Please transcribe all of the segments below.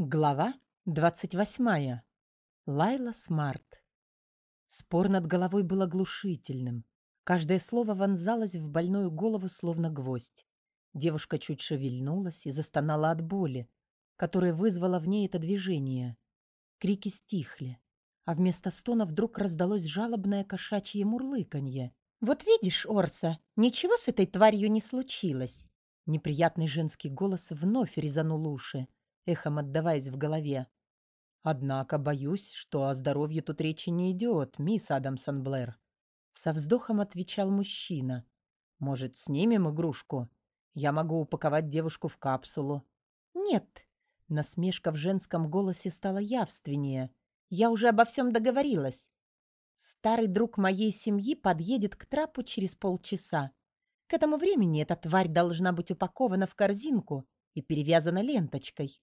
Глава 28. Лайла Смарт. Спор над головой был оглушительным. Каждое слово вонзалось в больную голову, словно гвоздь. Девушка чуть шевельнулась и застонала от боли, которая вызвала в ней это движение. Крики стихли, а вместо стона вдруг раздалось жалобное кошачье мурлыканье. «Вот видишь, Орса, ничего с этой тварью не случилось!» Неприятный женский голос вновь резанул уши эхом отдаваясь в голове. «Однако боюсь, что о здоровье тут речи не идет, мисс Адамсон Блэр». Со вздохом отвечал мужчина. «Может, снимем игрушку? Я могу упаковать девушку в капсулу». «Нет». Насмешка в женском голосе стала явственнее. «Я уже обо всем договорилась. Старый друг моей семьи подъедет к трапу через полчаса. К этому времени эта тварь должна быть упакована в корзинку и перевязана ленточкой.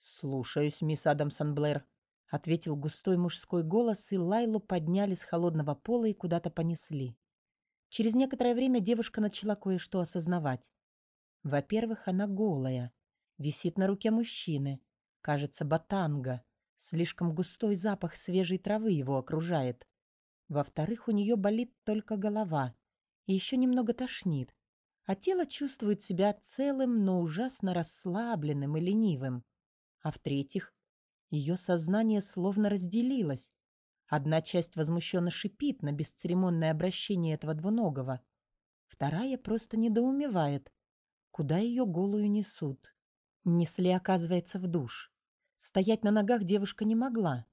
«Слушаюсь, мисс Адамсон Блэр», — ответил густой мужской голос, и Лайлу подняли с холодного пола и куда-то понесли. Через некоторое время девушка начала кое-что осознавать. Во-первых, она голая, висит на руке мужчины, кажется, батанга, слишком густой запах свежей травы его окружает. Во-вторых, у нее болит только голова и еще немного тошнит, а тело чувствует себя целым, но ужасно расслабленным и ленивым. А в-третьих, ее сознание словно разделилось. Одна часть возмущенно шипит на бесцеремонное обращение этого двуногого. Вторая просто недоумевает, куда ее голую несут. Несли, оказывается, в душ. Стоять на ногах девушка не могла,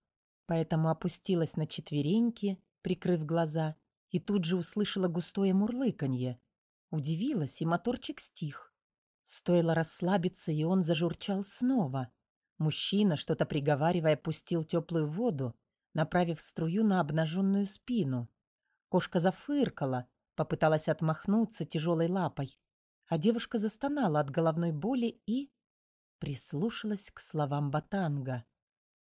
поэтому опустилась на четвереньки, прикрыв глаза, и тут же услышала густое мурлыканье. Удивилась, и моторчик стих. Стоило расслабиться, и он зажурчал снова. Мужчина, что-то приговаривая, пустил теплую воду, направив струю на обнаженную спину. Кошка зафыркала, попыталась отмахнуться тяжелой лапой, а девушка застонала от головной боли и прислушалась к словам Батанга.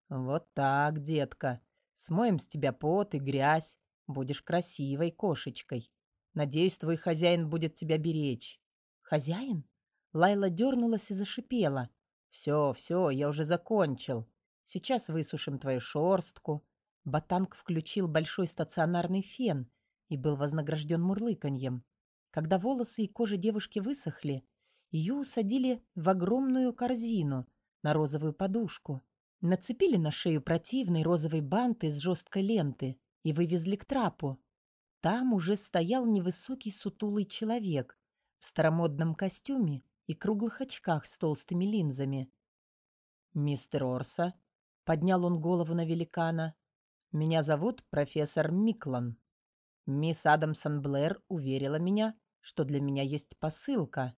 «Вот так, детка, смоем с тебя пот и грязь, будешь красивой кошечкой. Надеюсь, твой хозяин будет тебя беречь». «Хозяин?» Лайла дернулась и зашипела — «Все, все, я уже закончил. Сейчас высушим твою шорстку». Батанг включил большой стационарный фен и был вознагражден мурлыканьем. Когда волосы и кожа девушки высохли, ее усадили в огромную корзину на розовую подушку, нацепили на шею противный розовый бант из жесткой ленты и вывезли к трапу. Там уже стоял невысокий сутулый человек в старомодном костюме и круглых очках с толстыми линзами. «Мистер Орса», — поднял он голову на великана, — «меня зовут профессор Миклан. Мисс Адамсон Блэр уверила меня, что для меня есть посылка».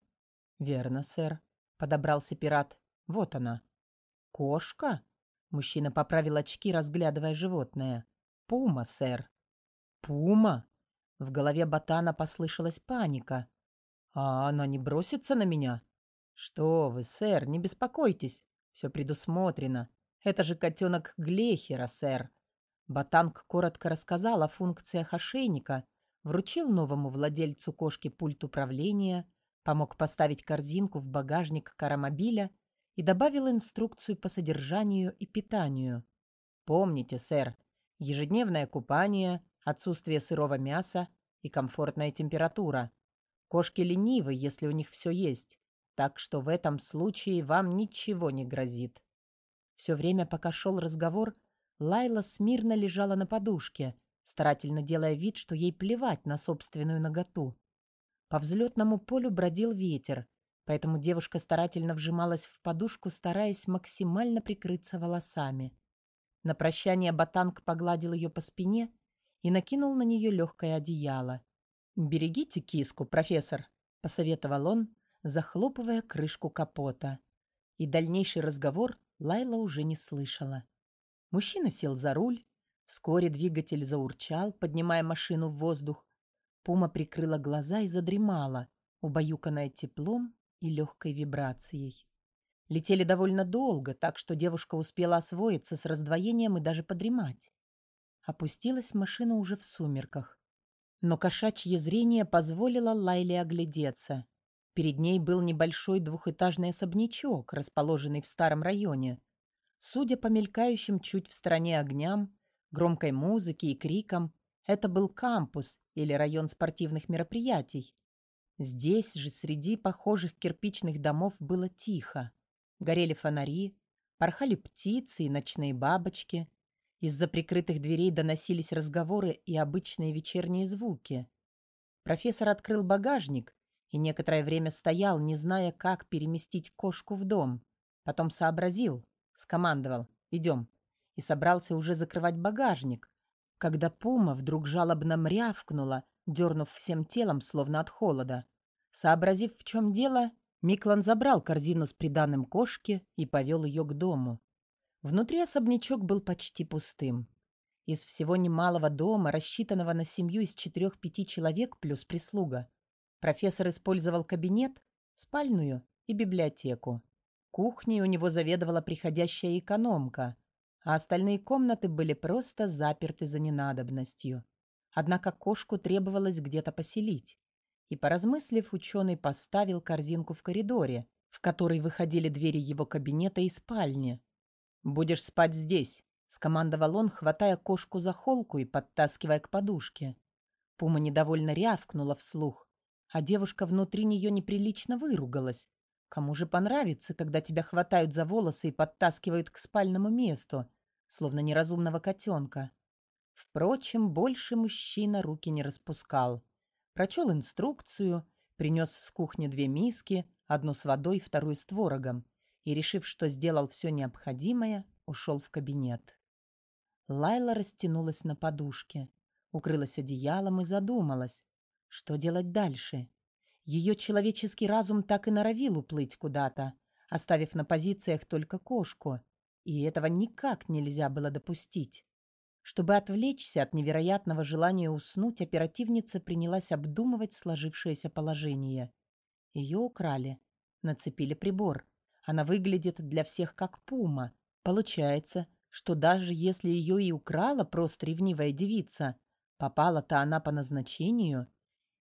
«Верно, сэр», — подобрался пират. «Вот она». «Кошка?» — мужчина поправил очки, разглядывая животное. «Пума, сэр». «Пума?» В голове ботана послышалась паника. «А она не бросится на меня?» «Что вы, сэр, не беспокойтесь. Все предусмотрено. Это же котенок Глехера, сэр». Батанг коротко рассказал о функциях ошейника, вручил новому владельцу кошки пульт управления, помог поставить корзинку в багажник карамобиля и добавил инструкцию по содержанию и питанию. «Помните, сэр, ежедневное купание, отсутствие сырого мяса и комфортная температура. Кошки ленивы, если у них все есть, так что в этом случае вам ничего не грозит. Все время, пока шел разговор, Лайла смирно лежала на подушке, старательно делая вид, что ей плевать на собственную наготу. По взлетному полю бродил ветер, поэтому девушка старательно вжималась в подушку, стараясь максимально прикрыться волосами. На прощание Батанг погладил ее по спине и накинул на нее легкое одеяло. «Берегите киску, профессор», — посоветовал он, захлопывая крышку капота. И дальнейший разговор Лайла уже не слышала. Мужчина сел за руль. Вскоре двигатель заурчал, поднимая машину в воздух. Пума прикрыла глаза и задремала, убаюканная теплом и легкой вибрацией. Летели довольно долго, так что девушка успела освоиться с раздвоением и даже подремать. Опустилась машина уже в сумерках но кошачье зрение позволило Лайле оглядеться. Перед ней был небольшой двухэтажный особнячок, расположенный в старом районе. Судя по мелькающим чуть в стороне огням, громкой музыке и крикам, это был кампус или район спортивных мероприятий. Здесь же среди похожих кирпичных домов было тихо. Горели фонари, порхали птицы и ночные бабочки. Из-за прикрытых дверей доносились разговоры и обычные вечерние звуки. Профессор открыл багажник и некоторое время стоял, не зная, как переместить кошку в дом. Потом сообразил, скомандовал «Идем» и собрался уже закрывать багажник, когда пума вдруг жалобно мрявкнула, дернув всем телом, словно от холода. Сообразив, в чем дело, Миклан забрал корзину с приданным кошки и повел ее к дому. Внутри особнячок был почти пустым. Из всего немалого дома, рассчитанного на семью из четырех-пяти человек плюс прислуга, профессор использовал кабинет, спальную и библиотеку. Кухней у него заведовала приходящая экономка, а остальные комнаты были просто заперты за ненадобностью. Однако кошку требовалось где-то поселить. И, поразмыслив, ученый поставил корзинку в коридоре, в который выходили двери его кабинета и спальни. «Будешь спать здесь», — скомандовал он, хватая кошку за холку и подтаскивая к подушке. Пума недовольно рявкнула вслух, а девушка внутри нее неприлично выругалась. Кому же понравится, когда тебя хватают за волосы и подтаскивают к спальному месту, словно неразумного котенка? Впрочем, больше мужчина руки не распускал. Прочел инструкцию, принес с кухни две миски, одну с водой, вторую с творогом, и, решив, что сделал все необходимое, ушел в кабинет. Лайла растянулась на подушке, укрылась одеялом и задумалась, что делать дальше. Ее человеческий разум так и норовил уплыть куда-то, оставив на позициях только кошку, и этого никак нельзя было допустить. Чтобы отвлечься от невероятного желания уснуть, оперативница принялась обдумывать сложившееся положение. Ее украли, нацепили прибор. Она выглядит для всех как пума. Получается, что даже если ее и украла просто ревнивая девица, попала-то она по назначению,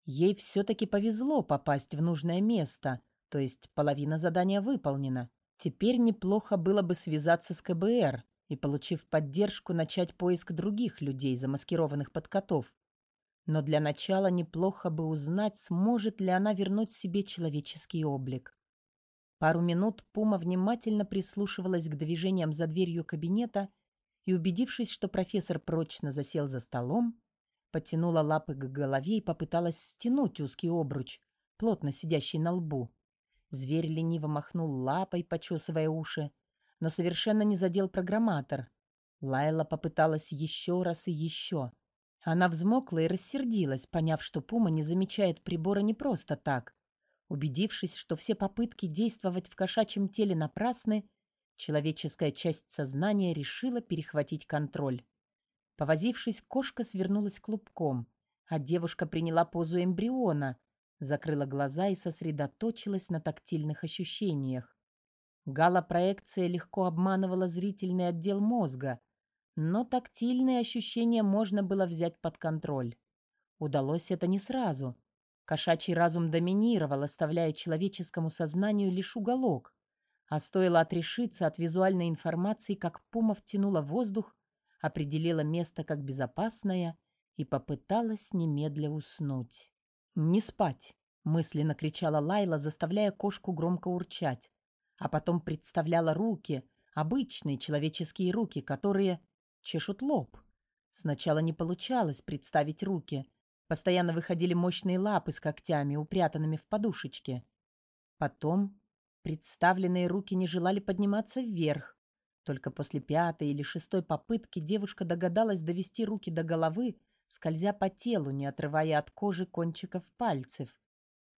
ей все-таки повезло попасть в нужное место, то есть половина задания выполнена. Теперь неплохо было бы связаться с КБР, и, получив поддержку, начать поиск других людей, замаскированных под котов. Но для начала неплохо бы узнать, сможет ли она вернуть себе человеческий облик. Пару минут Пума внимательно прислушивалась к движениям за дверью кабинета и, убедившись, что профессор прочно засел за столом, подтянула лапы к голове и попыталась стянуть узкий обруч, плотно сидящий на лбу. Зверь лениво махнул лапой, почесывая уши, но совершенно не задел программатор. Лайла попыталась еще раз и еще. Она взмокла и рассердилась, поняв, что Пума не замечает прибора не просто так. Убедившись, что все попытки действовать в кошачьем теле напрасны, человеческая часть сознания решила перехватить контроль. Повозившись, кошка свернулась клубком, а девушка приняла позу эмбриона, закрыла глаза и сосредоточилась на тактильных ощущениях. Галлопроекция легко обманывала зрительный отдел мозга, но тактильные ощущения можно было взять под контроль. Удалось это не сразу. Кошачий разум доминировал, оставляя человеческому сознанию лишь уголок. А стоило отрешиться от визуальной информации, как пума втянула воздух, определила место как безопасное и попыталась немедля уснуть. «Не спать!» — мысленно кричала Лайла, заставляя кошку громко урчать а потом представляла руки, обычные человеческие руки, которые чешут лоб. Сначала не получалось представить руки. Постоянно выходили мощные лапы с когтями, упрятанными в подушечке. Потом представленные руки не желали подниматься вверх. Только после пятой или шестой попытки девушка догадалась довести руки до головы, скользя по телу, не отрывая от кожи кончиков пальцев.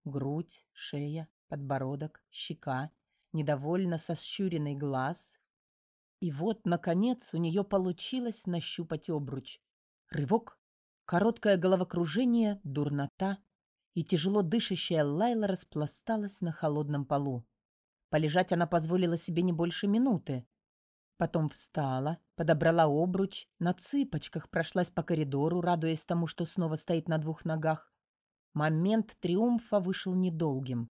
Грудь, шея, подбородок, щека — недовольно сощуренный глаз. И вот, наконец, у нее получилось нащупать обруч. Рывок, короткое головокружение, дурнота, и тяжело дышащая Лайла распласталась на холодном полу. Полежать она позволила себе не больше минуты. Потом встала, подобрала обруч, на цыпочках прошлась по коридору, радуясь тому, что снова стоит на двух ногах. Момент триумфа вышел недолгим.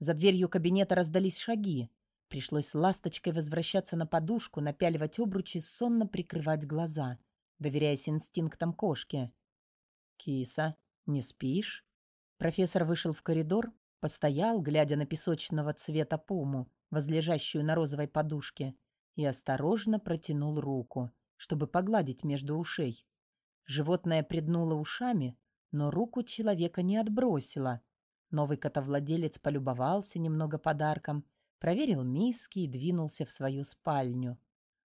За дверью кабинета раздались шаги. Пришлось ласточкой возвращаться на подушку, напяливать обручи, сонно прикрывать глаза, доверяясь инстинктам кошки. «Киса, не спишь?» Профессор вышел в коридор, постоял, глядя на песочного цвета пуму, возлежащую на розовой подушке, и осторожно протянул руку, чтобы погладить между ушей. Животное приднуло ушами, но руку человека не отбросило. Новый котовладелец полюбовался немного подарком — проверил миски и двинулся в свою спальню.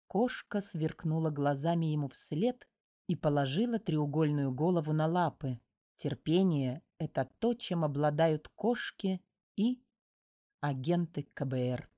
Кошка сверкнула глазами ему вслед и положила треугольную голову на лапы. Терпение — это то, чем обладают кошки и агенты КБР.